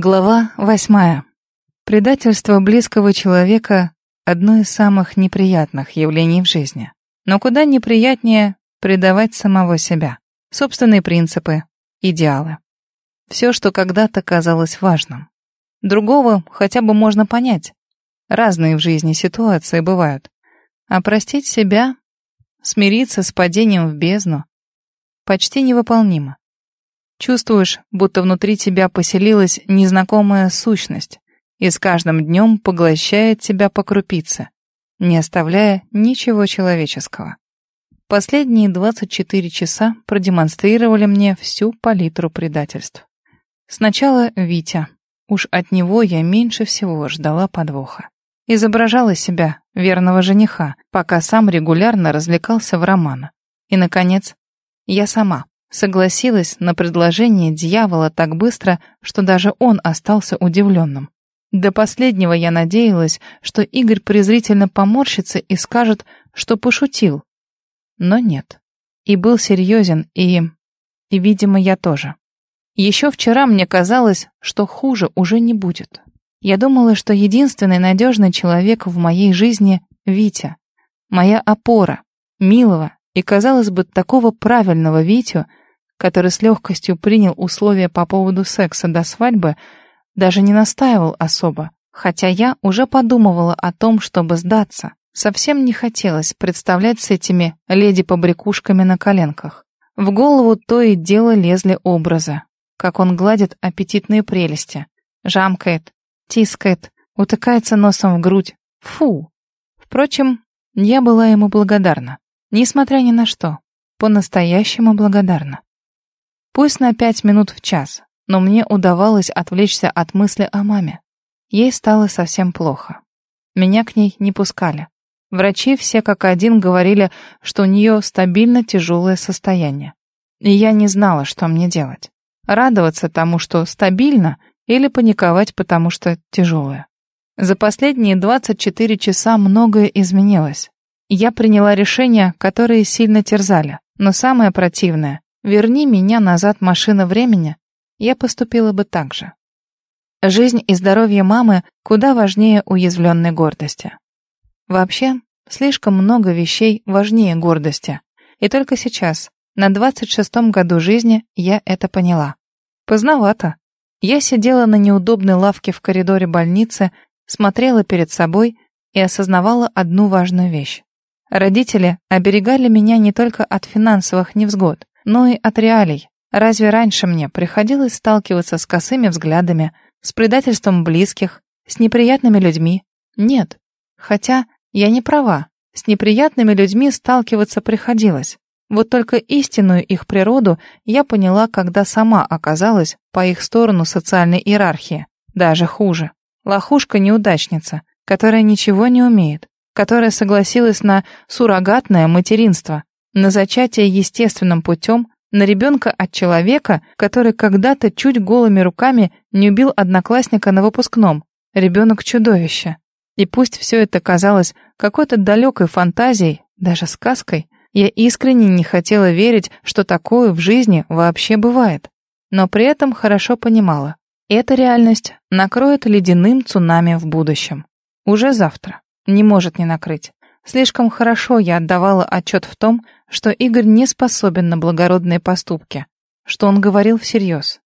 Глава восьмая. Предательство близкого человека – одно из самых неприятных явлений в жизни. Но куда неприятнее предавать самого себя, собственные принципы, идеалы. Все, что когда-то казалось важным. Другого хотя бы можно понять. Разные в жизни ситуации бывают. А простить себя, смириться с падением в бездну – почти невыполнимо. Чувствуешь, будто внутри тебя поселилась незнакомая сущность и с каждым днем поглощает тебя по крупице, не оставляя ничего человеческого. Последние 24 часа продемонстрировали мне всю палитру предательств. Сначала Витя. Уж от него я меньше всего ждала подвоха. Изображала себя, верного жениха, пока сам регулярно развлекался в романа. И, наконец, я сама. Согласилась на предложение дьявола так быстро, что даже он остался удивленным. До последнего я надеялась, что Игорь презрительно поморщится и скажет, что пошутил. Но нет. И был серьезен, и... И, видимо, я тоже. Еще вчера мне казалось, что хуже уже не будет. Я думала, что единственный надежный человек в моей жизни — Витя. Моя опора, милого и, казалось бы, такого правильного Витю — который с легкостью принял условия по поводу секса до свадьбы, даже не настаивал особо, хотя я уже подумывала о том, чтобы сдаться. Совсем не хотелось представлять с этими леди-побрякушками на коленках. В голову то и дело лезли образы, как он гладит аппетитные прелести, жамкает, тискает, утыкается носом в грудь. Фу! Впрочем, я была ему благодарна, несмотря ни на что, по-настоящему благодарна. Пусть на пять минут в час, но мне удавалось отвлечься от мысли о маме. Ей стало совсем плохо. Меня к ней не пускали. Врачи все как один говорили, что у нее стабильно тяжелое состояние. И я не знала, что мне делать. Радоваться тому, что стабильно, или паниковать, потому что тяжелое. За последние 24 часа многое изменилось. Я приняла решения, которые сильно терзали. Но самое противное, Верни меня назад машина времени, я поступила бы так же. Жизнь и здоровье мамы куда важнее уязвленной гордости. Вообще, слишком много вещей важнее гордости. И только сейчас, на 26-м году жизни, я это поняла. Поздновато. Я сидела на неудобной лавке в коридоре больницы, смотрела перед собой и осознавала одну важную вещь. Родители оберегали меня не только от финансовых невзгод, но и от реалий. Разве раньше мне приходилось сталкиваться с косыми взглядами, с предательством близких, с неприятными людьми? Нет. Хотя я не права. С неприятными людьми сталкиваться приходилось. Вот только истинную их природу я поняла, когда сама оказалась по их сторону социальной иерархии. Даже хуже. Лохушка-неудачница, которая ничего не умеет, которая согласилась на суррогатное материнство, на зачатие естественным путем, на ребенка от человека, который когда-то чуть голыми руками не убил одноклассника на выпускном. Ребенок-чудовище. И пусть все это казалось какой-то далекой фантазией, даже сказкой, я искренне не хотела верить, что такое в жизни вообще бывает. Но при этом хорошо понимала, эта реальность накроет ледяным цунами в будущем. Уже завтра. Не может не накрыть. Слишком хорошо я отдавала отчет в том, что Игорь не способен на благородные поступки, что он говорил всерьез.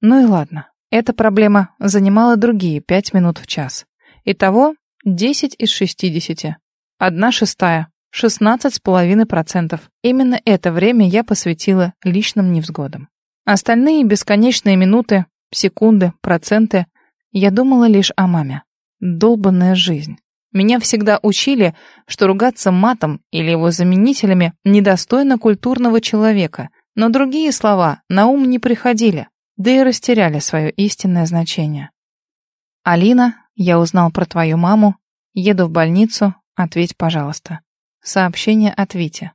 Ну и ладно, эта проблема занимала другие пять минут в час. Итого десять из шестидесяти. Одна шестая, шестнадцать с половиной процентов. Именно это время я посвятила личным невзгодам. Остальные бесконечные минуты, секунды, проценты я думала лишь о маме. Долбанная жизнь. Меня всегда учили, что ругаться матом или его заменителями недостойно культурного человека, но другие слова на ум не приходили, да и растеряли свое истинное значение. «Алина, я узнал про твою маму. Еду в больницу. Ответь, пожалуйста». Сообщение от Вити.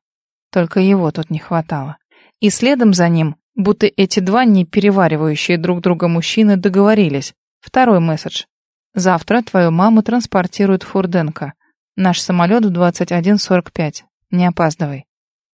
Только его тут не хватало. И следом за ним, будто эти два не переваривающие друг друга мужчины договорились. Второй месседж. Завтра твою маму транспортируют в Фурденко. Наш самолет в 21.45. Не опаздывай.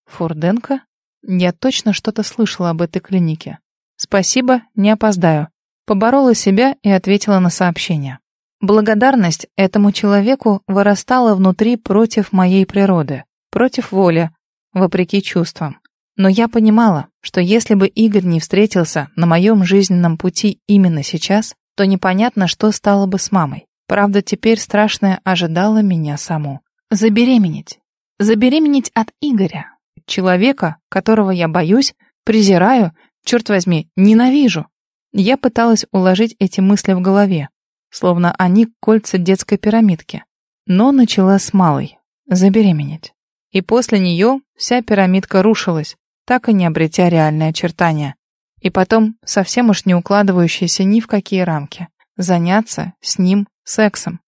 Фурденко? Я точно что-то слышала об этой клинике. Спасибо, не опоздаю. Поборола себя и ответила на сообщение. Благодарность этому человеку вырастала внутри против моей природы, против воли, вопреки чувствам. Но я понимала, что если бы Игорь не встретился на моем жизненном пути именно сейчас, то непонятно, что стало бы с мамой. Правда, теперь страшное ожидало меня саму. Забеременеть. Забеременеть от Игоря. Человека, которого я боюсь, презираю, черт возьми, ненавижу. Я пыталась уложить эти мысли в голове, словно они кольца детской пирамидки. Но начала с малой — забеременеть. И после нее вся пирамидка рушилась, так и не обретя реальные очертания. И потом совсем уж не укладывающаяся ни в какие рамки. Заняться с ним сексом.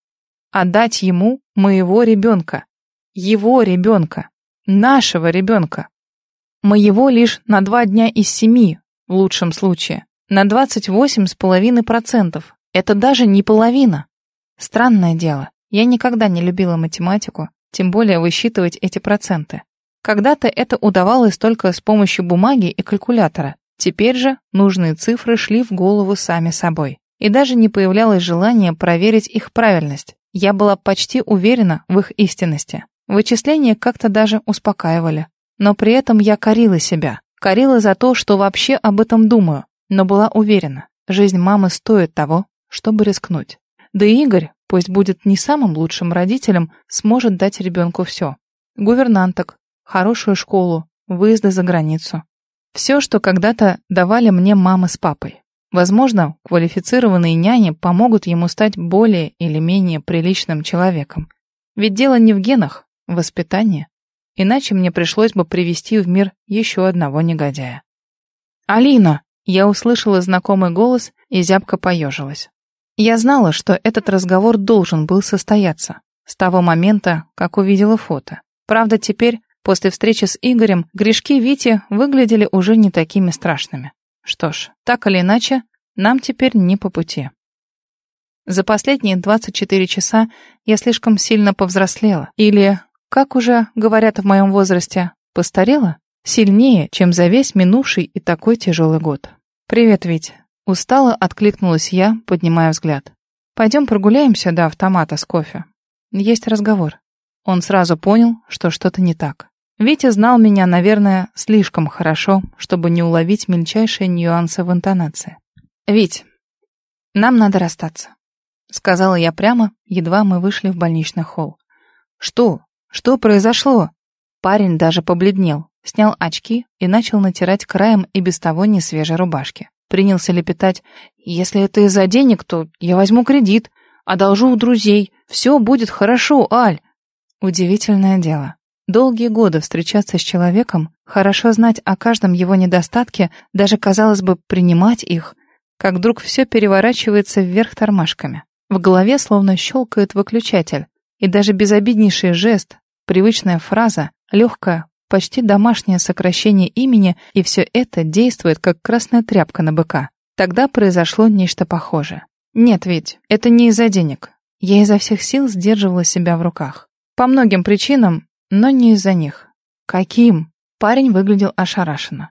Отдать ему моего ребенка. Его ребенка. Нашего ребенка. Моего лишь на два дня из семи, в лучшем случае. На 28,5%. Это даже не половина. Странное дело. Я никогда не любила математику, тем более высчитывать эти проценты. Когда-то это удавалось только с помощью бумаги и калькулятора. Теперь же нужные цифры шли в голову сами собой. И даже не появлялось желания проверить их правильность. Я была почти уверена в их истинности. Вычисления как-то даже успокаивали. Но при этом я корила себя. Корила за то, что вообще об этом думаю но была уверена, жизнь мамы стоит того, чтобы рискнуть. Да и Игорь, пусть будет не самым лучшим родителем, сможет дать ребенку все. Гувернанток, хорошую школу, выезды за границу. Все, что когда-то давали мне мама с папой. Возможно, квалифицированные няни помогут ему стать более или менее приличным человеком. Ведь дело не в генах, в воспитании. Иначе мне пришлось бы привести в мир еще одного негодяя. «Алина!» Я услышала знакомый голос и зябко поежилась. Я знала, что этот разговор должен был состояться с того момента, как увидела фото. Правда, теперь, после встречи с Игорем, грешки Вити выглядели уже не такими страшными. Что ж, так или иначе, нам теперь не по пути. За последние 24 часа я слишком сильно повзрослела. Или, как уже говорят в моем возрасте, постарела? Сильнее, чем за весь минувший и такой тяжелый год. «Привет, Вить». Устало откликнулась я, поднимая взгляд. «Пойдем прогуляемся до автомата с кофе. Есть разговор». Он сразу понял, что что-то не так. Витя знал меня, наверное, слишком хорошо, чтобы не уловить мельчайшие нюансы в интонации. «Вить, нам надо расстаться», — сказала я прямо, едва мы вышли в больничный холл. «Что? Что произошло?» Парень даже побледнел снял очки и начал натирать краем и без того не свежей рубашки. Принялся лепетать «Если это из-за денег, то я возьму кредит, одолжу у друзей, все будет хорошо, Аль». Удивительное дело. Долгие годы встречаться с человеком, хорошо знать о каждом его недостатке, даже, казалось бы, принимать их, как вдруг все переворачивается вверх тормашками. В голове словно щелкает выключатель, и даже безобиднейший жест, привычная фраза, легкая почти домашнее сокращение имени, и все это действует как красная тряпка на быка. Тогда произошло нечто похожее. Нет ведь, это не из-за денег. Я изо всех сил сдерживала себя в руках. По многим причинам, но не из-за них. Каким? Парень выглядел ошарашенно.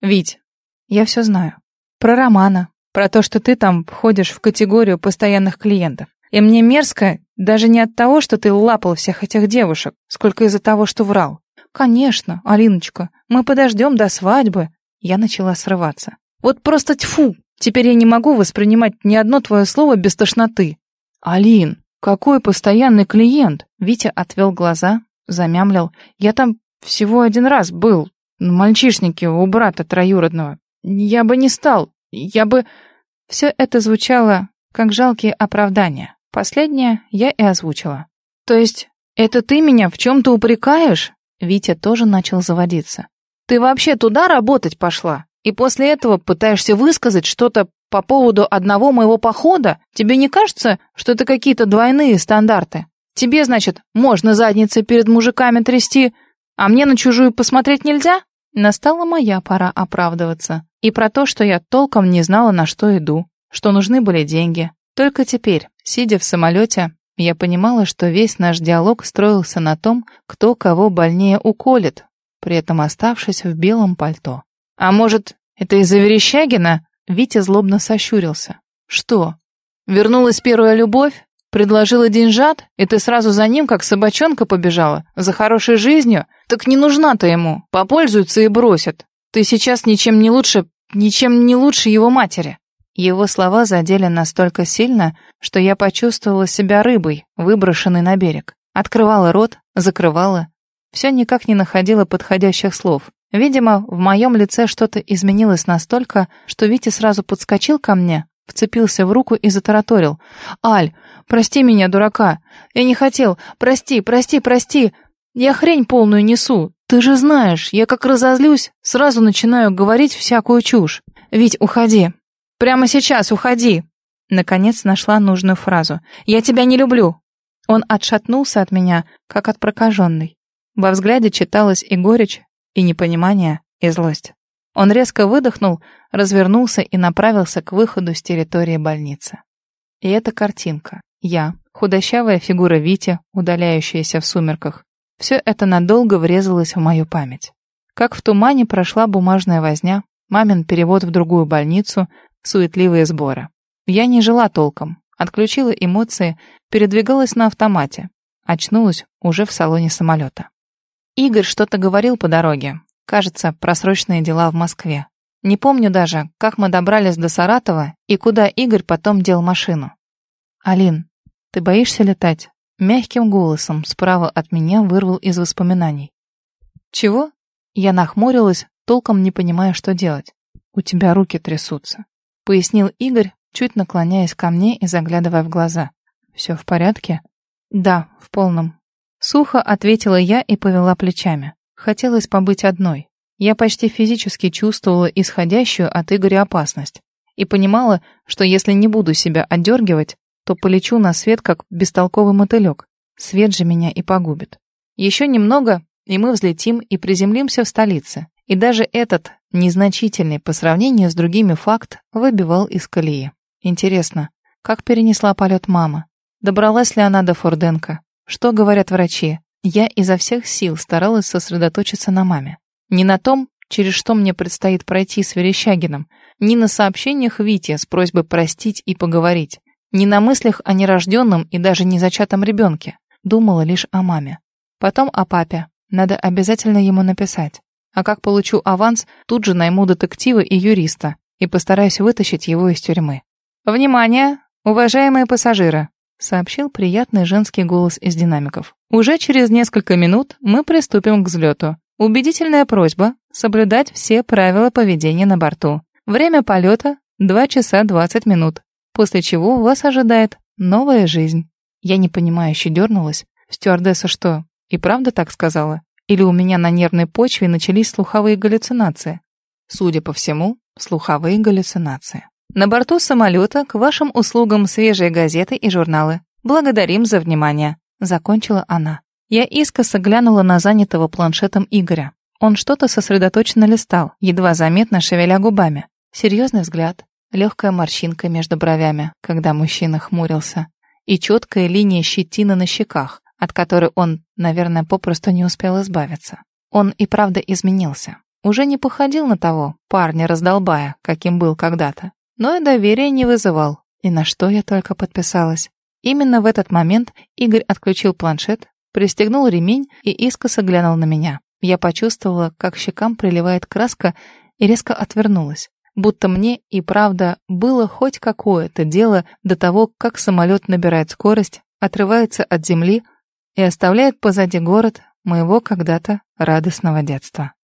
Вить, я все знаю. Про Романа, про то, что ты там входишь в категорию постоянных клиентов. И мне мерзко даже не от того, что ты лапал всех этих девушек, сколько из-за того, что врал. «Конечно, Алиночка, мы подождем до свадьбы». Я начала срываться. «Вот просто тьфу! Теперь я не могу воспринимать ни одно твое слово без тошноты». «Алин, какой постоянный клиент?» Витя отвел глаза, замямлил. «Я там всего один раз был, на мальчишнике у брата троюродного. Я бы не стал, я бы...» Все это звучало как жалкие оправдания. Последнее я и озвучила. «То есть, это ты меня в чем-то упрекаешь?» Витя тоже начал заводиться. «Ты вообще туда работать пошла? И после этого пытаешься высказать что-то по поводу одного моего похода? Тебе не кажется, что это какие-то двойные стандарты? Тебе, значит, можно задницей перед мужиками трясти, а мне на чужую посмотреть нельзя?» Настала моя пора оправдываться. И про то, что я толком не знала, на что иду, что нужны были деньги. Только теперь, сидя в самолете, я понимала, что весь наш диалог строился на том, кто кого больнее уколет, при этом оставшись в белом пальто. «А может, это из-за Верещагина?» Витя злобно сощурился. Что? Вернулась первая любовь? Предложила деньжат, и ты сразу за ним, как собачонка, побежала? За хорошей жизнью? Так не нужна-то ему. Попользуются и бросят. Ты сейчас ничем не лучше, ничем не лучше его матери. Его слова задели настолько сильно, что я почувствовала себя рыбой, выброшенной на берег. Открывала рот, закрывала. Все никак не находила подходящих слов. Видимо, в моем лице что-то изменилось настолько, что Витя сразу подскочил ко мне, вцепился в руку и затараторил. «Аль, прости меня, дурака. Я не хотел. Прости, прости, прости. Я хрень полную несу. Ты же знаешь, я как разозлюсь, сразу начинаю говорить всякую чушь. Вить, уходи. Прямо сейчас уходи». Наконец нашла нужную фразу. «Я тебя не люблю». Он отшатнулся от меня, как от прокаженной. Во взгляде читалась и горечь, и непонимание, и злость. Он резко выдохнул, развернулся и направился к выходу с территории больницы. И эта картинка. Я, худощавая фигура Вити, удаляющаяся в сумерках. Все это надолго врезалось в мою память. Как в тумане прошла бумажная возня, мамин перевод в другую больницу, суетливые сборы. Я не жила толком, отключила эмоции, передвигалась на автомате. Очнулась уже в салоне самолета. Игорь что-то говорил по дороге, Кажется, просроченные дела в Москве. Не помню даже, как мы добрались до Саратова и куда Игорь потом дел машину. «Алин, ты боишься летать?» Мягким голосом справа от меня вырвал из воспоминаний. «Чего?» Я нахмурилась, толком не понимая, что делать. «У тебя руки трясутся», — пояснил Игорь, чуть наклоняясь ко мне и заглядывая в глаза. «Все в порядке?» «Да, в полном». Сухо ответила я и повела плечами. Хотелось побыть одной. Я почти физически чувствовала исходящую от Игоря опасность и понимала, что если не буду себя отдергивать, то полечу на свет как бестолковый мотылек. Свет же меня и погубит. Еще немного, и мы взлетим и приземлимся в столице. И даже этот, незначительный по сравнению с другими факт, выбивал из колеи. Интересно, как перенесла полет мама? Добралась ли она до Форденко? Что говорят врачи? Я изо всех сил старалась сосредоточиться на маме. Не на том, через что мне предстоит пройти с Верещагиным, ни на сообщениях Вити с просьбой простить и поговорить, ни на мыслях о нерожденном и даже незачатом ребенке. Думала лишь о маме. Потом о папе. Надо обязательно ему написать. А как получу аванс, тут же найму детектива и юриста и постараюсь вытащить его из тюрьмы. Внимание, уважаемые пассажиры! Сообщил приятный женский голос из динамиков. Уже через несколько минут мы приступим к взлету. Убедительная просьба соблюдать все правила поведения на борту. Время полета — 2 часа 20 минут, после чего вас ожидает новая жизнь. Я непонимающе дернулась. Стюардесса что, и правда так сказала? Или у меня на нервной почве начались слуховые галлюцинации? Судя по всему, слуховые галлюцинации. На борту самолета к вашим услугам свежие газеты и журналы. Благодарим за внимание», — закончила она. Я искоса глянула на занятого планшетом Игоря. Он что-то сосредоточенно листал, едва заметно шевеля губами. Серьезный взгляд, легкая морщинка между бровями, когда мужчина хмурился, и четкая линия щетины на щеках, от которой он, наверное, попросту не успел избавиться. Он и правда изменился. Уже не походил на того парня-раздолбая, каким был когда-то но и доверия не вызывал. И на что я только подписалась. Именно в этот момент Игорь отключил планшет, пристегнул ремень и искоса глянул на меня. Я почувствовала, как щекам приливает краска и резко отвернулась. Будто мне и правда было хоть какое-то дело до того, как самолет набирает скорость, отрывается от земли и оставляет позади город моего когда-то радостного детства.